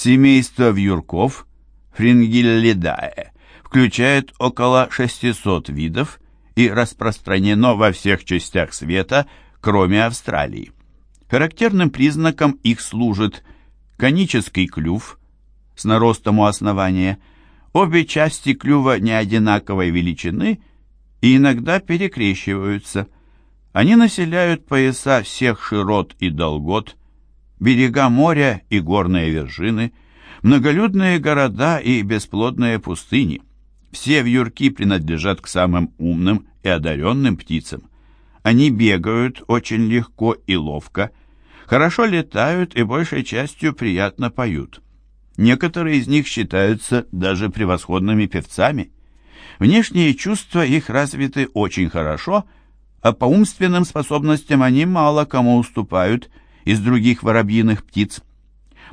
Семейство вьюрков Фрингиллидае включает около 600 видов и распространено во всех частях света, кроме Австралии. Характерным признаком их служит конический клюв с наростом у основания, обе части клюва не одинаковой величины и иногда перекрещиваются. Они населяют пояса всех широт и долгот, берега моря и горные вершины, многолюдные города и бесплодные пустыни. Все вьюрки принадлежат к самым умным и одаренным птицам. Они бегают очень легко и ловко, хорошо летают и большей частью приятно поют. Некоторые из них считаются даже превосходными певцами. Внешние чувства их развиты очень хорошо, а по умственным способностям они мало кому уступают из других воробьиных птиц.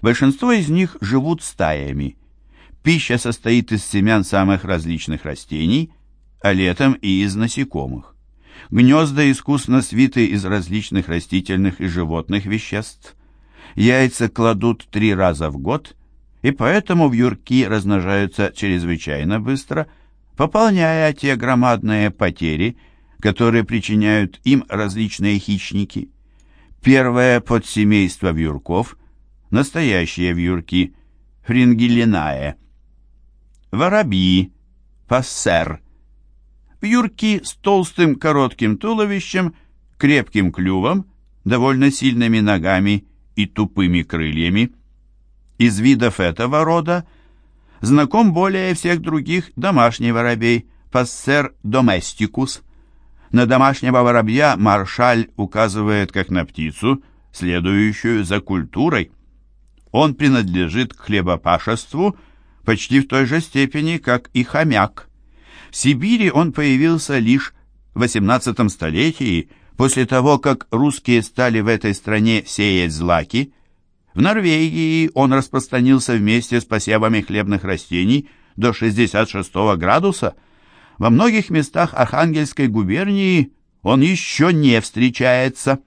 Большинство из них живут стаями. Пища состоит из семян самых различных растений, а летом и из насекомых. Гнезда искусно свиты из различных растительных и животных веществ. Яйца кладут три раза в год, и поэтому вьюрки размножаются чрезвычайно быстро, пополняя те громадные потери, которые причиняют им различные хищники. Первое подсемейство вьюрков – настоящие вьюрки, фрингелиная. Воробьи, пассер – Вьюрки с толстым коротким туловищем, крепким клювом, довольно сильными ногами и тупыми крыльями. Из видов этого рода знаком более всех других домашний воробей Пассер доместикус. На домашнего воробья маршаль указывает как на птицу, следующую за культурой. Он принадлежит к хлебопашеству почти в той же степени, как и хомяк. В Сибири он появился лишь в XVIII столетии, после того, как русские стали в этой стране сеять злаки. В Норвегии он распространился вместе с посевами хлебных растений до 66 градуса. Во многих местах Архангельской губернии он еще не встречается.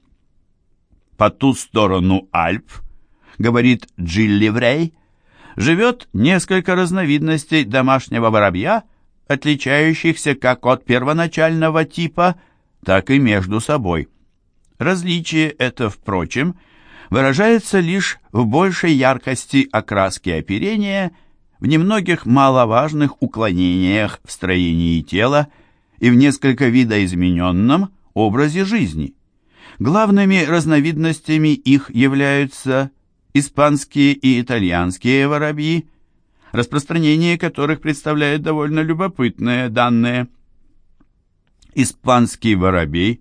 По ту сторону Альп, говорит Джилливрей, живет несколько разновидностей домашнего воробья – отличающихся как от первоначального типа, так и между собой. Различие это, впрочем, выражается лишь в большей яркости окраски оперения, в немногих маловажных уклонениях в строении тела и в несколько видоизмененном образе жизни. Главными разновидностями их являются испанские и итальянские воробьи, распространение которых представляет довольно любопытные данные. Испанский воробей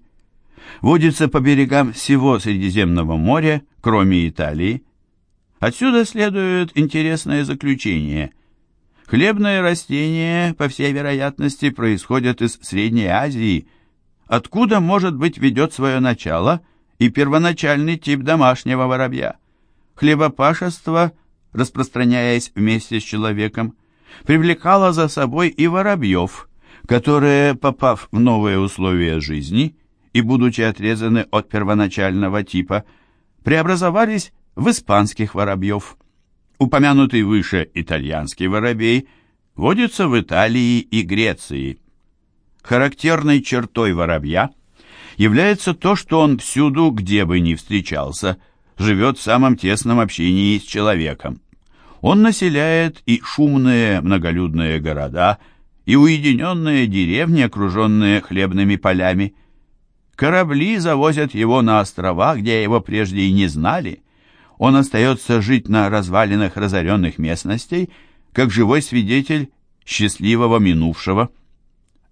водится по берегам всего Средиземного моря, кроме Италии. Отсюда следует интересное заключение. Хлебные растения, по всей вероятности, происходят из Средней Азии, откуда, может быть, ведет свое начало и первоначальный тип домашнего воробья. Хлебопашество – распространяясь вместе с человеком, привлекала за собой и воробьев, которые, попав в новые условия жизни и будучи отрезаны от первоначального типа, преобразовались в испанских воробьев. Упомянутый выше итальянский воробей водится в Италии и Греции. Характерной чертой воробья является то, что он всюду, где бы ни встречался, живет в самом тесном общении с человеком. Он населяет и шумные многолюдные города, и уединенные деревни, окруженные хлебными полями. Корабли завозят его на острова, где его прежде и не знали. Он остается жить на развалинах разоренных местностей, как живой свидетель счастливого минувшего.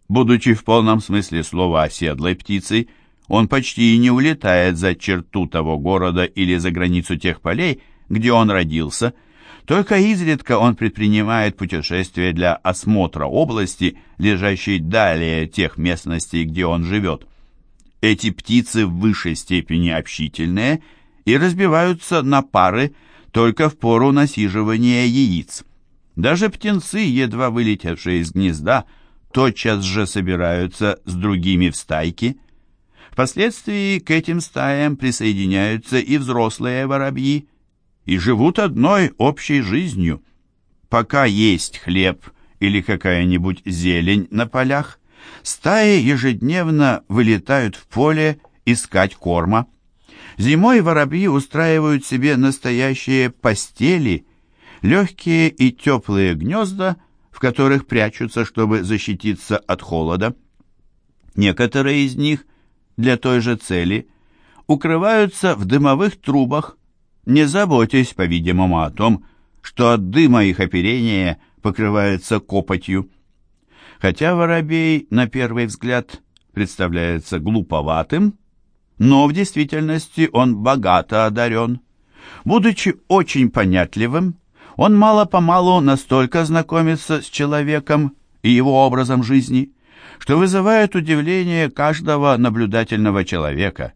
Будучи в полном смысле слова оседлой птицей, он почти и не улетает за черту того города или за границу тех полей, где он родился – только изредка он предпринимает путешествия для осмотра области, лежащей далее тех местностей, где он живет. Эти птицы в высшей степени общительные и разбиваются на пары только в пору насиживания яиц. Даже птенцы, едва вылетевшие из гнезда, тотчас же собираются с другими в стайки. Впоследствии к этим стаям присоединяются и взрослые воробьи, и живут одной общей жизнью. Пока есть хлеб или какая-нибудь зелень на полях, стаи ежедневно вылетают в поле искать корма. Зимой воробьи устраивают себе настоящие постели, легкие и теплые гнезда, в которых прячутся, чтобы защититься от холода. Некоторые из них для той же цели укрываются в дымовых трубах, не заботясь, по-видимому, о том, что от дыма их оперение покрывается копотью. Хотя воробей, на первый взгляд, представляется глуповатым, но в действительности он богато одарен. Будучи очень понятливым, он мало-помалу настолько знакомится с человеком и его образом жизни, что вызывает удивление каждого наблюдательного человека.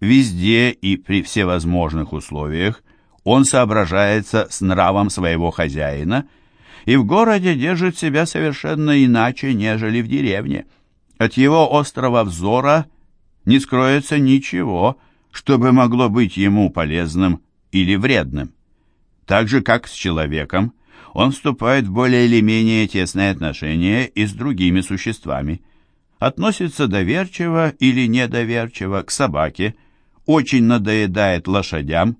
Везде и при всевозможных условиях он соображается с нравом своего хозяина и в городе держит себя совершенно иначе, нежели в деревне. От его острого взора не скроется ничего, чтобы могло быть ему полезным или вредным. Так же, как с человеком, он вступает в более или менее тесные отношения и с другими существами. Относится доверчиво или недоверчиво к собаке, очень надоедает лошадям,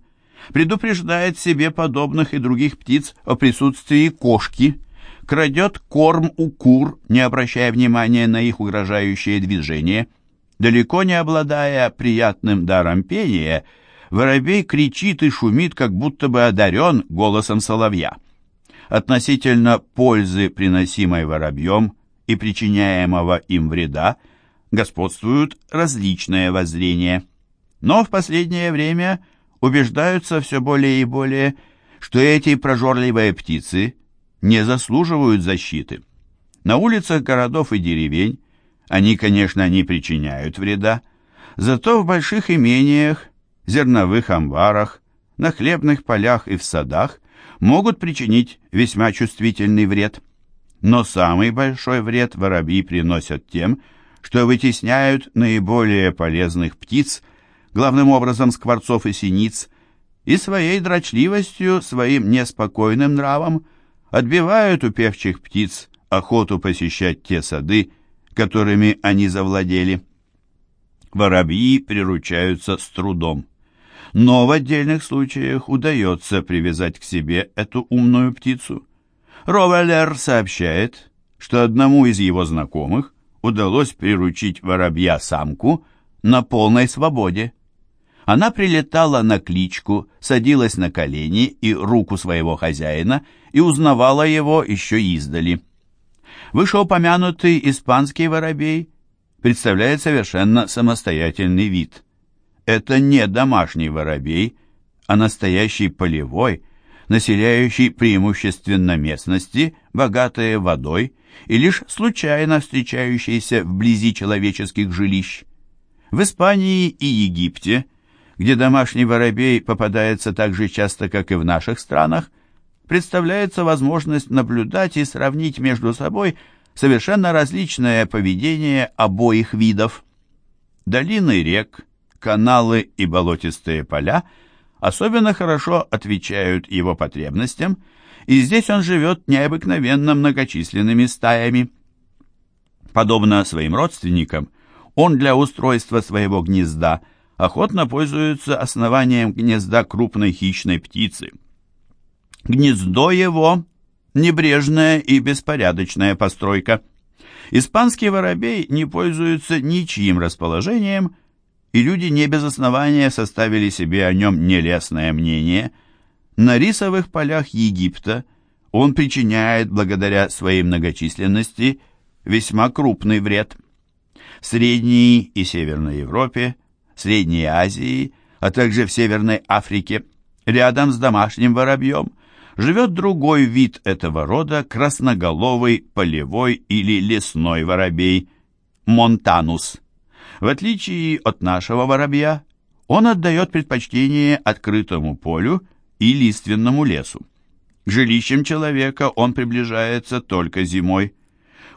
предупреждает себе подобных и других птиц о присутствии кошки, крадет корм у кур, не обращая внимания на их угрожающие движения – Далеко не обладая приятным даром пения, воробей кричит и шумит, как будто бы одарен голосом соловья. Относительно пользы, приносимой воробьем, и причиняемого им вреда, господствуют различные воззрения. Но в последнее время убеждаются все более и более, что эти прожорливые птицы не заслуживают защиты. На улицах городов и деревень они, конечно, не причиняют вреда, зато в больших имениях, зерновых амбарах, на хлебных полях и в садах могут причинить весьма чувствительный вред. Но самый большой вред воробьи приносят тем, что вытесняют наиболее полезных птиц, главным образом скворцов и синиц, и своей дрочливостью, своим неспокойным нравом отбивают у певчих птиц охоту посещать те сады, которыми они завладели. Воробьи приручаются с трудом. Но в отдельных случаях удается привязать к себе эту умную птицу. Ровелер сообщает, что одному из его знакомых удалось приручить воробья-самку на полной свободе. Она прилетала на кличку, садилась на колени и руку своего хозяина и узнавала его еще издали. Вышеупомянутый испанский воробей представляет совершенно самостоятельный вид. Это не домашний воробей, а настоящий полевой, населяющий преимущественно местности, богатые водой и лишь случайно встречающийся вблизи человеческих жилищ. В Испании и Египте, где домашний воробей попадается так же часто, как и в наших странах, представляется возможность наблюдать и сравнить между собой совершенно различное поведение обоих видов. Долины рек, каналы и болотистые поля особенно хорошо отвечают его потребностям, и здесь он живет необыкновенно многочисленными стаями. Подобно своим родственникам, он для устройства своего гнезда охотно пользуется основанием гнезда крупной хищной птицы – Гнездо его – небрежная и беспорядочная постройка. Испанский воробей не пользуется ничьим расположением, и люди не без основания составили себе о нем нелестное мнение. На рисовых полях Египта он причиняет, благодаря своей многочисленности, весьма крупный вред. В Средней и Северной Европе, Средней Азии, а также в Северной Африке, рядом с домашним воробьем – живет другой вид этого рода, красноголовый, полевой или лесной воробей, монтанус. В отличие от нашего воробья, он отдает предпочтение открытому полю и лиственному лесу. К жилищам человека он приближается только зимой.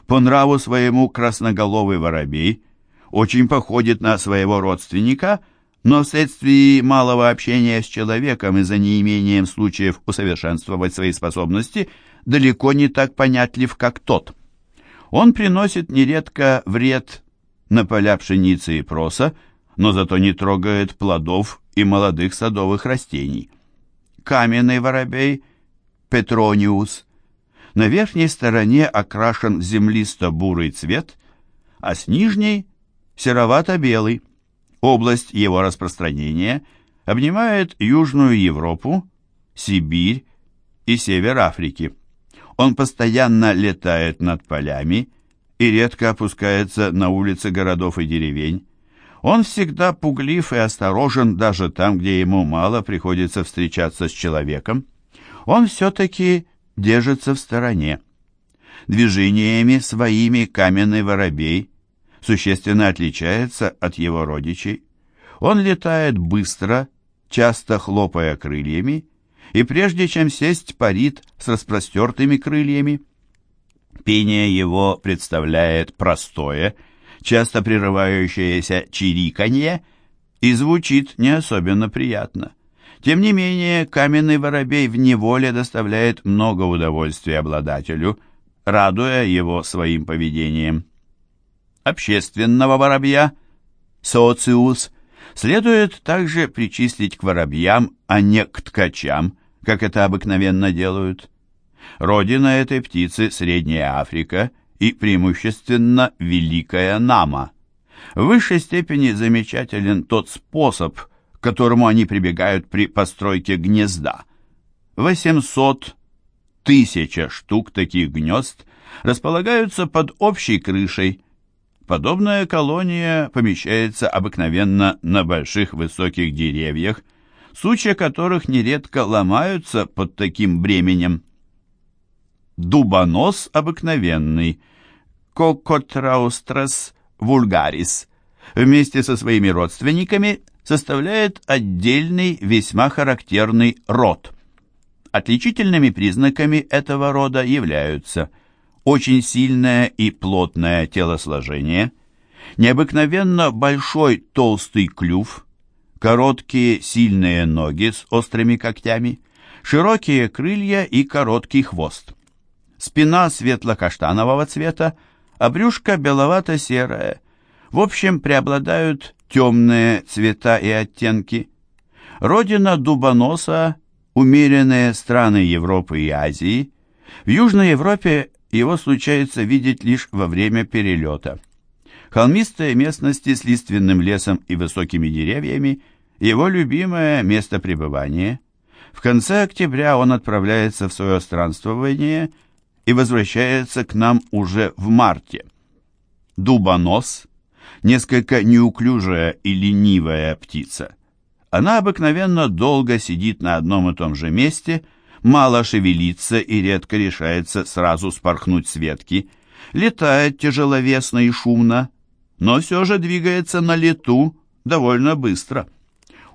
По нраву своему красноголовый воробей очень походит на своего родственника, но вследствие малого общения с человеком и за неимением случаев усовершенствовать свои способности далеко не так понятлив, как тот. Он приносит нередко вред на поля пшеницы и проса, но зато не трогает плодов и молодых садовых растений. Каменный воробей Петрониус на верхней стороне окрашен в землисто-бурый цвет, а с нижней – серовато-белый. Область его распространения обнимает Южную Европу, Сибирь и север Африки. Он постоянно летает над полями и редко опускается на улицы городов и деревень. Он всегда пуглив и осторожен даже там, где ему мало приходится встречаться с человеком. Он все-таки держится в стороне. Движениями своими каменный воробей существенно отличается от его родичей. Он летает быстро, часто хлопая крыльями, и прежде чем сесть, парит с распростертыми крыльями. Пение его представляет простое, часто прерывающееся чириканье, и звучит не особенно приятно. Тем не менее, каменный воробей в неволе доставляет много удовольствия обладателю, радуя его своим поведением. Общественного воробья, социус, следует также причислить к воробьям, а не к ткачам, как это обыкновенно делают. Родина этой птицы – Средняя Африка и преимущественно Великая Нама. В высшей степени замечателен тот способ, к которому они прибегают при постройке гнезда. 800 тысяча штук таких гнезд располагаются под общей крышей, Подобная колония помещается обыкновенно на больших высоких деревьях, сучья которых нередко ломаются под таким бременем. Дубонос обыкновенный, Кокотраустрас вульгарис, вместе со своими родственниками составляет отдельный весьма характерный род. Отличительными признаками этого рода являются – очень сильное и плотное телосложение, необыкновенно большой толстый клюв, короткие сильные ноги с острыми когтями, широкие крылья и короткий хвост. Спина светло-каштанового цвета, а брюшко беловато-серое. В общем, преобладают темные цвета и оттенки. Родина дубоноса – умеренные страны Европы и Азии. В Южной Европе его случается видеть лишь во время перелета. Холмистые местности с лиственным лесом и высокими деревьями – его любимое место пребывания. В конце октября он отправляется в свое странствование и возвращается к нам уже в марте. Дубонос – несколько неуклюжая и ленивая птица. Она обыкновенно долго сидит на одном и том же месте – мало шевелится и редко решается сразу спорхнуть с ветки, летает тяжеловесно и шумно, но все же двигается на лету довольно быстро.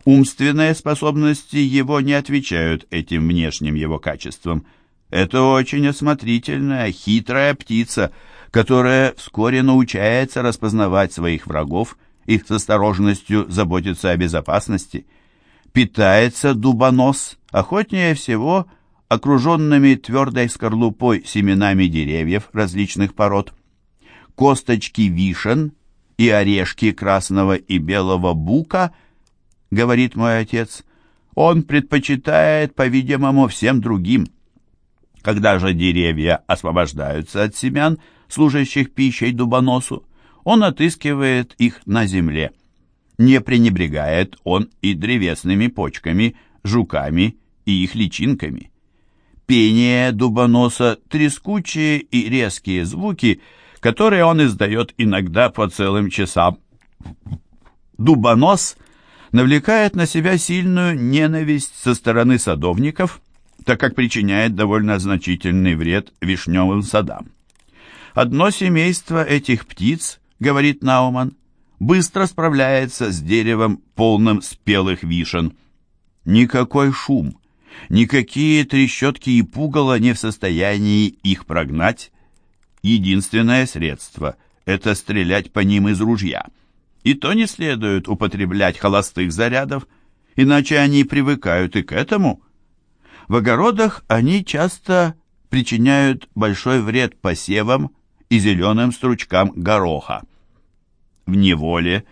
Умственные способности его не отвечают этим внешним его качествам. Это очень осмотрительная, хитрая птица, которая вскоре научается распознавать своих врагов и с осторожностью заботиться о безопасности. Питается дубонос охотнее всего – окруженными твердой скорлупой семенами деревьев различных пород. Косточки вишен и орешки красного и белого бука, говорит мой отец, он предпочитает, по-видимому, всем другим. Когда же деревья освобождаются от семян, служащих пищей дубоносу, он отыскивает их на земле. Не пренебрегает он и древесными почками, жуками и их личинками пение дубоноса, трескучие и резкие звуки, которые он издает иногда по целым часам. Дубонос навлекает на себя сильную ненависть со стороны садовников, так как причиняет довольно значительный вред вишневым садам. Одно семейство этих птиц, говорит Науман, быстро справляется с деревом, полным спелых вишен. Никакой шум, Никакие трещотки и пугало не в состоянии их прогнать. Единственное средство — это стрелять по ним из ружья. И то не следует употреблять холостых зарядов, иначе они привыкают и к этому. В огородах они часто причиняют большой вред посевам и зеленым стручкам гороха. В неволе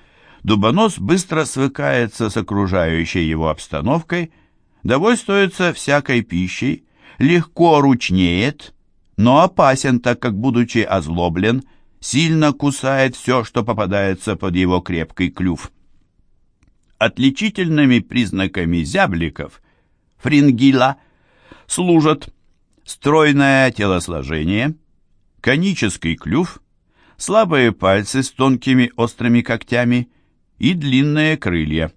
дубонос быстро свыкается с окружающей его обстановкой, довольствуется всякой пищей, легко ручнеет, но опасен, так как, будучи озлоблен, сильно кусает все, что попадается под его крепкий клюв. Отличительными признаками зябликов фрингила служат стройное телосложение, конический клюв, слабые пальцы с тонкими острыми когтями и длинные крылья.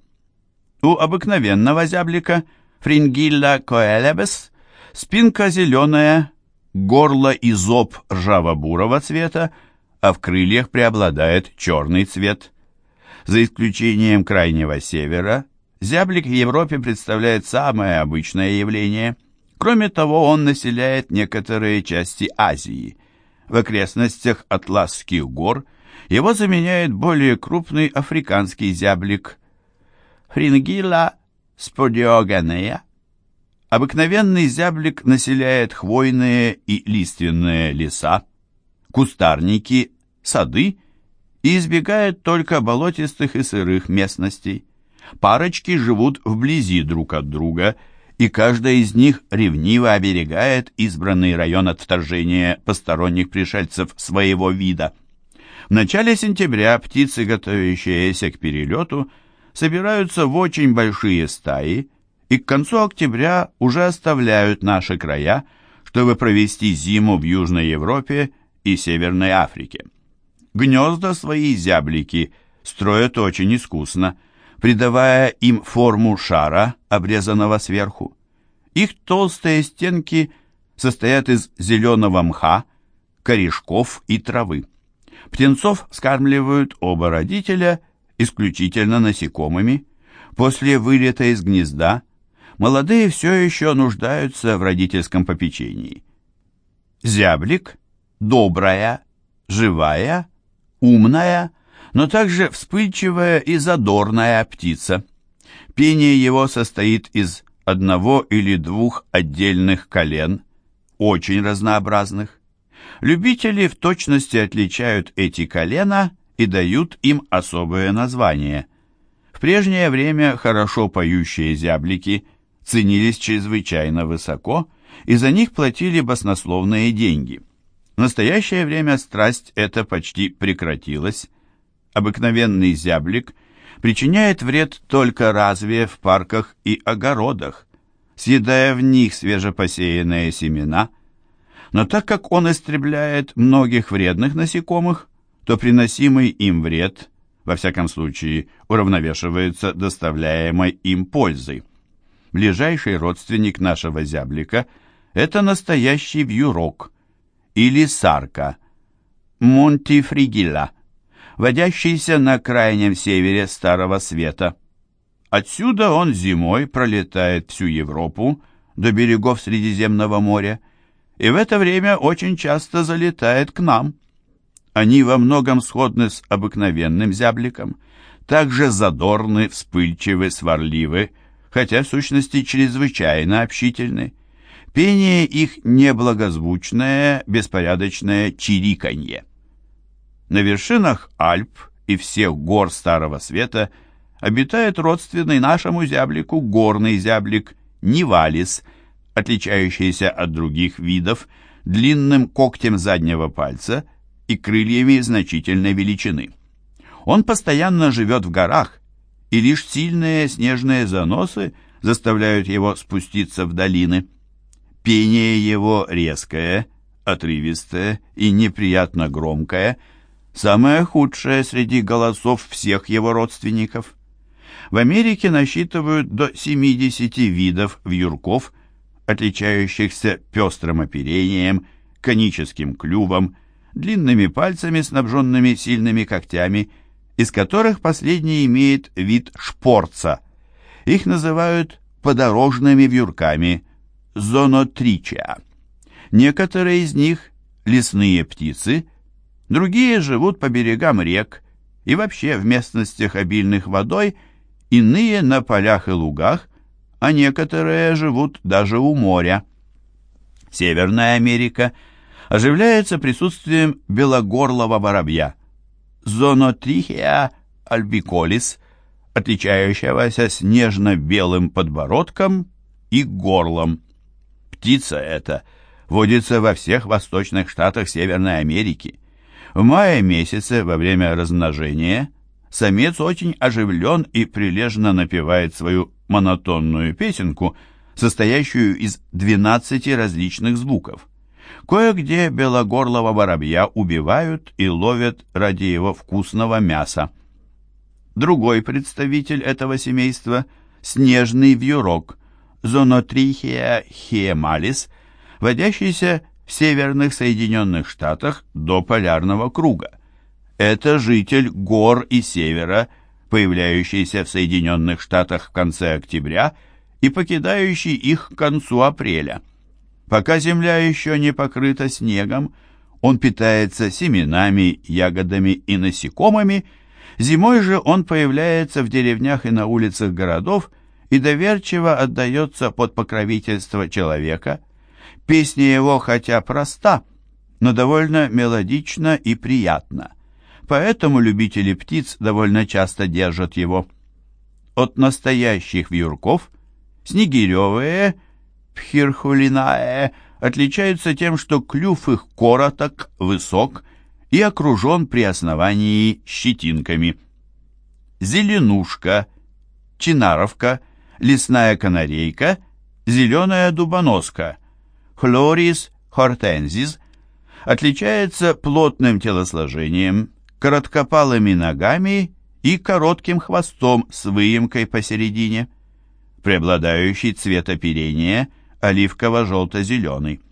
У обыкновенного зяблика фрингилла коэлебес спинка зеленая, горло и зоб ржаво-бурого цвета, а в крыльях преобладает черный цвет. За исключением крайнего севера, зяблик в Европе представляет самое обычное явление. Кроме того, он населяет некоторые части Азии. В окрестностях Атласских гор его заменяет более крупный африканский зяблик Фрингила сподиоганея. Обыкновенный зяблик населяет хвойные и лиственные леса, кустарники, сады и избегает только болотистых и сырых местностей. Парочки живут вблизи друг от друга, и каждая из них ревниво оберегает избранный район от вторжения посторонних пришельцев своего вида. В начале сентября птицы, готовящиеся к перелету, собираются в очень большие стаи и к концу октября уже оставляют наши края, чтобы провести зиму в Южной Европе и Северной Африке. Гнезда свои зяблики строят очень искусно, придавая им форму шара, обрезанного сверху. Их толстые стенки состоят из зеленого мха, корешков и травы. Птенцов скармливают оба родителя исключительно насекомыми. После вылета из гнезда молодые все еще нуждаются в родительском попечении. Зяблик – добрая, живая, умная, но также вспыльчивая и задорная птица. Пение его состоит из одного или двух отдельных колен, очень разнообразных. Любители в точности отличают эти колена и дают им особое название. В прежнее время хорошо поющие зяблики ценились чрезвычайно высоко, и за них платили баснословные деньги – в настоящее время страсть эта почти прекратилась. Обыкновенный зяблик причиняет вред только разве в парках и огородах, съедая в них свежепосеянные семена. Но так как он истребляет многих вредных насекомых, то приносимый им вред, во всяком случае, уравновешивается доставляемой им пользой. Ближайший родственник нашего зяблика – это настоящий вьюрок – или сарка, монтифригилла, водящийся на крайнем севере Старого Света. Отсюда он зимой пролетает всю Европу до берегов Средиземного моря и в это время очень часто залетает к нам. Они во многом сходны с обыкновенным зябликом, также задорны, вспыльчивы, сварливы, хотя в сущности чрезвычайно общительны. Пение их неблагозвучное, беспорядочное чириканье. На вершинах Альп и всех гор Старого Света обитает родственный нашему зяблику горный зяблик Нивалис, отличающийся от других видов длинным когтем заднего пальца и крыльями значительной величины. Он постоянно живет в горах, и лишь сильные снежные заносы заставляют его спуститься в долины. Пение его резкое, отрывистое и неприятно громкое, самое худшее среди голосов всех его родственников. В Америке насчитывают до 70 видов вьюрков, отличающихся пестрым оперением, коническим клювом, длинными пальцами, снабженными сильными когтями, из которых последний имеет вид шпорца. Их называют подорожными вьюрками – зонотричия. Некоторые из них – лесные птицы, другие живут по берегам рек и вообще в местностях обильных водой, иные на полях и лугах, а некоторые живут даже у моря. Северная Америка оживляется присутствием белогорлого воробья, зонотрихия альбиколис, отличающегося снежно-белым подбородком и горлом. Птица эта водится во всех восточных штатах Северной Америки. В мае месяце, во время размножения, самец очень оживлен и прилежно напевает свою монотонную песенку, состоящую из 12 различных звуков. Кое-где белогорлого воробья убивают и ловят ради его вкусного мяса. Другой представитель этого семейства – снежный вьюрок, зонотрихия хиемалис, водящийся в северных Соединенных Штатах до полярного круга. Это житель гор и севера, появляющийся в Соединенных Штатах в конце октября и покидающий их к концу апреля. Пока земля еще не покрыта снегом, он питается семенами, ягодами и насекомыми, зимой же он появляется в деревнях и на улицах городов и доверчиво отдается под покровительство человека – Песня его, хотя проста, но довольно мелодична и приятна. Поэтому любители птиц довольно часто держат его. От настоящих вьюрков снегиревые, пхирхулинаe, отличаются тем, что клюв их короток, высок и окружен при основании щетинками. Зеленушка, чинаровка, лесная канарейка, зеленая дубоноска – Хлорис хортензис отличается плотным телосложением, короткопалыми ногами и коротким хвостом с выемкой посередине. Преобладающий цвет оперения оливково-желто-зеленый.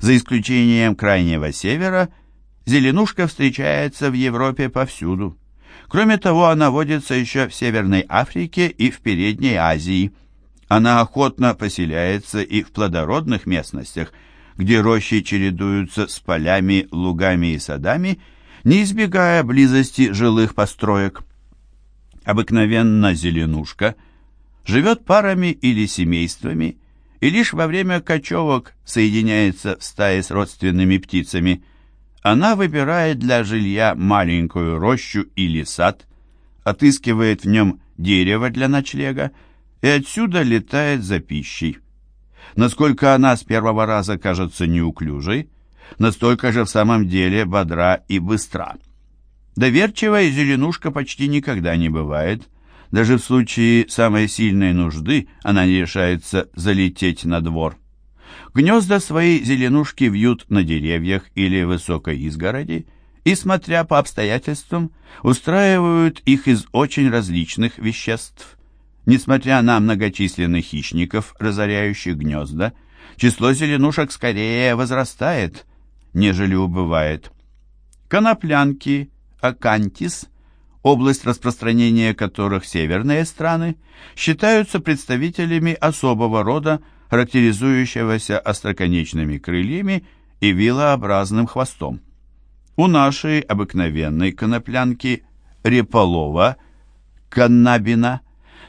За исключением крайнего севера, зеленушка встречается в Европе повсюду. Кроме того, она водится еще в Северной Африке и в Передней Азии – она охотно поселяется и в плодородных местностях, где рощи чередуются с полями, лугами и садами, не избегая близости жилых построек. Обыкновенно зеленушка живет парами или семействами, и лишь во время кочевок соединяется в стае с родственными птицами. Она выбирает для жилья маленькую рощу или сад, отыскивает в нем дерево для ночлега, и отсюда летает за пищей. Насколько она с первого раза кажется неуклюжей, настолько же в самом деле бодра и быстра. Доверчивая зеленушка почти никогда не бывает. Даже в случае самой сильной нужды она не решается залететь на двор. Гнезда свои зеленушки вьют на деревьях или высокой изгороди и, смотря по обстоятельствам, устраивают их из очень различных веществ. Несмотря на многочисленных хищников, разоряющих гнезда, число зеленушек скорее возрастает, нежели убывает. Коноплянки, акантис, область распространения которых северные страны, считаются представителями особого рода, характеризующегося остроконечными крыльями и вилообразным хвостом. У нашей обыкновенной коноплянки реполова, каннабина,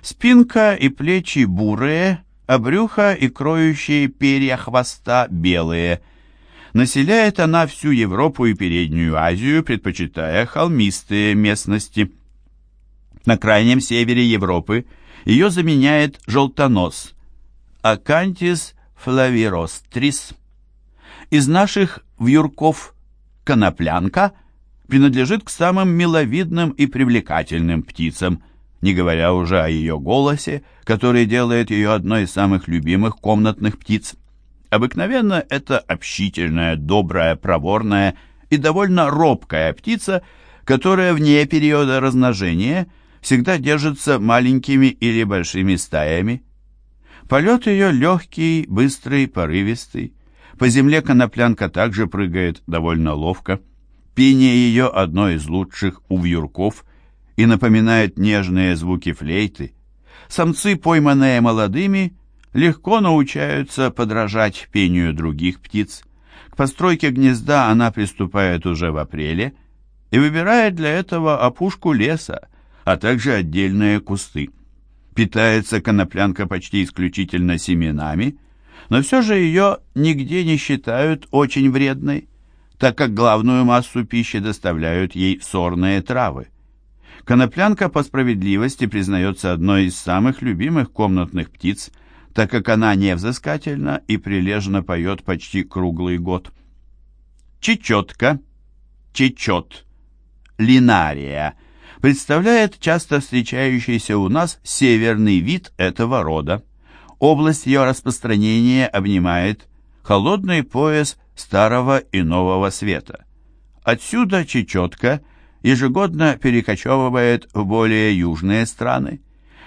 Спинка и плечи бурые, а брюхо и кроющие перья хвоста белые. Населяет она всю Европу и Переднюю Азию, предпочитая холмистые местности. На крайнем севере Европы ее заменяет желтонос Акантис флавирострис. Из наших вьюрков коноплянка принадлежит к самым миловидным и привлекательным птицам – не говоря уже о ее голосе, который делает ее одной из самых любимых комнатных птиц. Обыкновенно это общительная, добрая, проворная и довольно робкая птица, которая вне периода размножения всегда держится маленькими или большими стаями. Полет ее легкий, быстрый, порывистый. По земле коноплянка также прыгает довольно ловко. Пение ее одно из лучших у вьюрков – и напоминает нежные звуки флейты. Самцы, пойманные молодыми, легко научаются подражать пению других птиц. К постройке гнезда она приступает уже в апреле, и выбирает для этого опушку леса, а также отдельные кусты. Питается коноплянка почти исключительно семенами, но все же ее нигде не считают очень вредной, так как главную массу пищи доставляют ей сорные травы. Коноплянка по справедливости признается одной из самых любимых комнатных птиц, так как она невзыскательна и прилежно поет почти круглый год. Чечетка, чечет, линария представляет часто встречающийся у нас северный вид этого рода. Область ее распространения обнимает холодный пояс Старого и Нового Света. Отсюда чечетка ежегодно перекочевывает в более южные страны.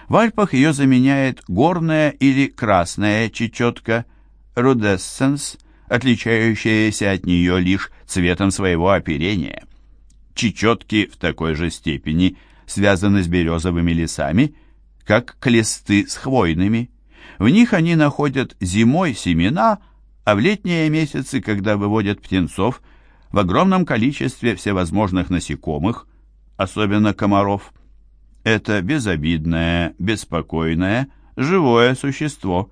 В Альпах ее заменяет горная или красная чечетка, рудессенс, отличающаяся от нее лишь цветом своего оперения. Чечетки в такой же степени связаны с березовыми лесами, как клесты с хвойными. В них они находят зимой семена, а в летние месяцы, когда выводят птенцов, в огромном количестве всевозможных насекомых, особенно комаров. Это безобидное, беспокойное, живое существо.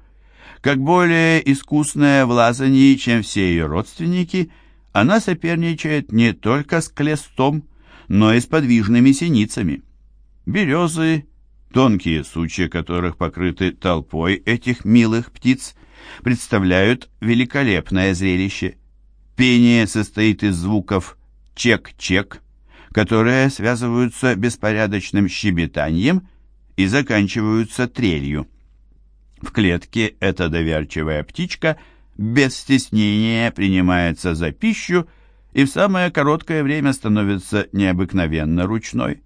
Как более искусное в лазании, чем все ее родственники, она соперничает не только с клестом, но и с подвижными синицами. Березы, тонкие сучья которых покрыты толпой этих милых птиц, представляют великолепное зрелище. Пение состоит из звуков «чек-чек», которые связываются беспорядочным щебетанием и заканчиваются трелью. В клетке эта доверчивая птичка без стеснения принимается за пищу и в самое короткое время становится необыкновенно ручной.